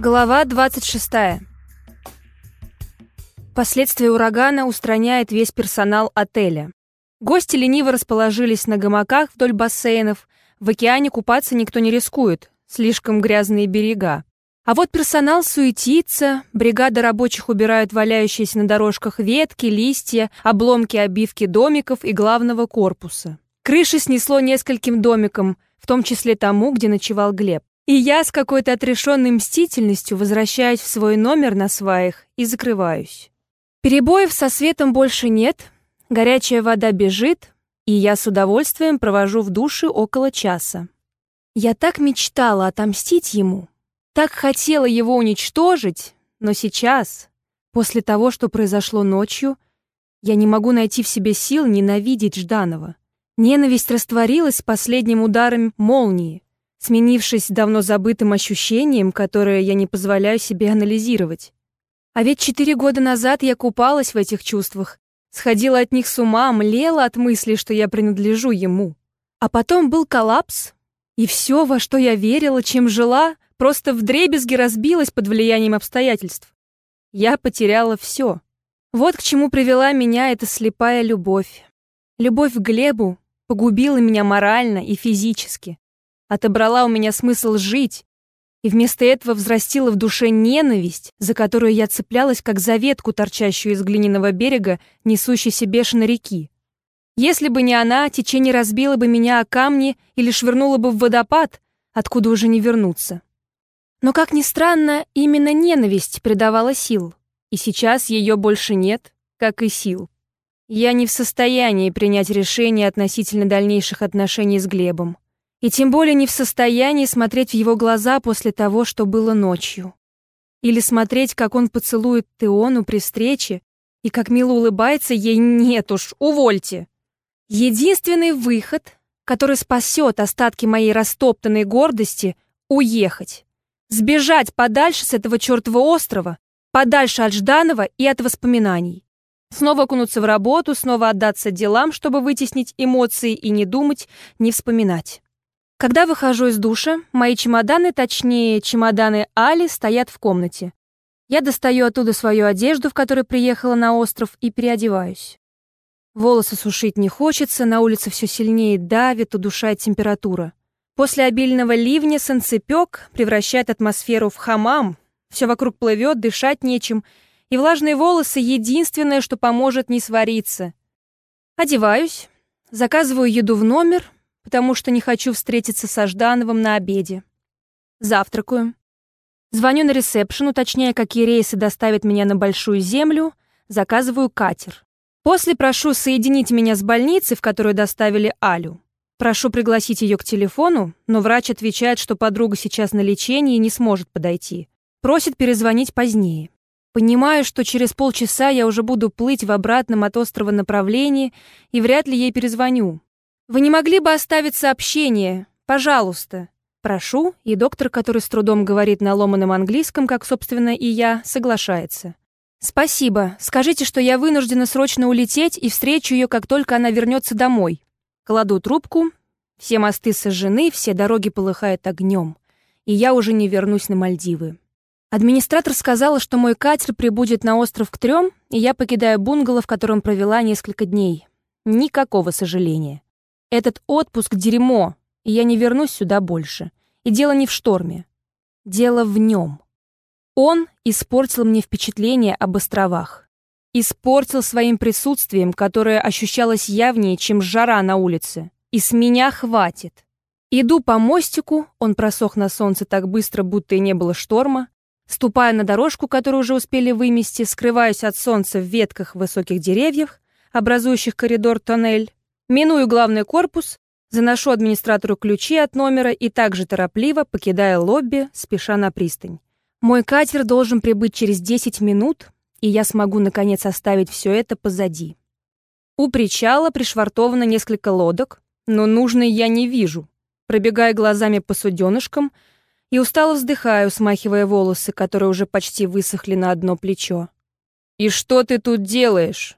Глава 26. Последствия урагана устраняет весь персонал отеля. Гости лениво расположились на гамаках вдоль бассейнов. В океане купаться никто не рискует, слишком грязные берега. А вот персонал суетится, бригада рабочих убирают валяющиеся на дорожках ветки, листья, обломки обивки домиков и главного корпуса. Крыши снесло нескольким домикам, в том числе тому, где ночевал Глеб. И я с какой-то отрешенной мстительностью возвращаюсь в свой номер на сваях и закрываюсь. Перебоев со светом больше нет, горячая вода бежит, и я с удовольствием провожу в душе около часа. Я так мечтала отомстить ему, так хотела его уничтожить, но сейчас, после того, что произошло ночью, я не могу найти в себе сил ненавидеть Жданова. Ненависть растворилась с последним ударом молнии сменившись давно забытым ощущением, которое я не позволяю себе анализировать. А ведь четыре года назад я купалась в этих чувствах, сходила от них с ума, млела от мысли, что я принадлежу ему. А потом был коллапс, и все, во что я верила, чем жила, просто вдребезги разбилось под влиянием обстоятельств. Я потеряла все. Вот к чему привела меня эта слепая любовь. Любовь к Глебу погубила меня морально и физически отобрала у меня смысл жить, и вместо этого взрастила в душе ненависть, за которую я цеплялась, как за ветку, торчащую из глиняного берега, несущейся бешено реки. Если бы не она, течение разбило бы меня о камни или швырнуло бы в водопад, откуда уже не вернуться. Но, как ни странно, именно ненависть придавала сил, и сейчас ее больше нет, как и сил. Я не в состоянии принять решение относительно дальнейших отношений с Глебом. И тем более не в состоянии смотреть в его глаза после того, что было ночью. Или смотреть, как он поцелует Теону при встрече, и как мило улыбается ей «нет уж, увольте». Единственный выход, который спасет остатки моей растоптанной гордости — уехать. Сбежать подальше с этого чертова острова, подальше от Жданова и от воспоминаний. Снова окунуться в работу, снова отдаться делам, чтобы вытеснить эмоции и не думать, не вспоминать. Когда выхожу из душа, мои чемоданы, точнее, чемоданы Али, стоят в комнате. Я достаю оттуда свою одежду, в которой приехала на остров, и переодеваюсь. Волосы сушить не хочется, на улице все сильнее давит, удушает температура. После обильного ливня санцепёк превращает атмосферу в хамам, все вокруг плывет, дышать нечем, и влажные волосы — единственное, что поможет не свариться. Одеваюсь, заказываю еду в номер — потому что не хочу встретиться со Ждановым на обеде. Завтракаю. Звоню на ресепшн, уточняя, какие рейсы доставят меня на Большую Землю, заказываю катер. После прошу соединить меня с больницей, в которую доставили Алю. Прошу пригласить ее к телефону, но врач отвечает, что подруга сейчас на лечении и не сможет подойти. Просит перезвонить позднее. Понимаю, что через полчаса я уже буду плыть в обратном от острова направлении и вряд ли ей перезвоню. Вы не могли бы оставить сообщение? Пожалуйста. Прошу, и доктор, который с трудом говорит на ломаном английском, как, собственно, и я, соглашается. «Спасибо. Скажите, что я вынуждена срочно улететь и встречу ее, как только она вернется домой». Кладу трубку. Все мосты сожжены, все дороги полыхают огнем. И я уже не вернусь на Мальдивы. Администратор сказала, что мой катер прибудет на остров к трем, и я покидаю бунгало, в котором провела несколько дней. Никакого сожаления. Этот отпуск — дерьмо, и я не вернусь сюда больше. И дело не в шторме. Дело в нем. Он испортил мне впечатление об островах. Испортил своим присутствием, которое ощущалось явнее, чем жара на улице. И с меня хватит. Иду по мостику, он просох на солнце так быстро, будто и не было шторма. Ступаю на дорожку, которую уже успели вымести, скрываюсь от солнца в ветках высоких деревьев, образующих коридор-тоннель. Миную главный корпус, заношу администратору ключи от номера и также торопливо покидая лобби, спеша на пристань. Мой катер должен прибыть через 10 минут, и я смогу наконец оставить все это позади. У причала пришвартовано несколько лодок, но нужной я не вижу. Пробегая глазами по суденышкам и устало вздыхаю, смахивая волосы, которые уже почти высохли на одно плечо. «И что ты тут делаешь?»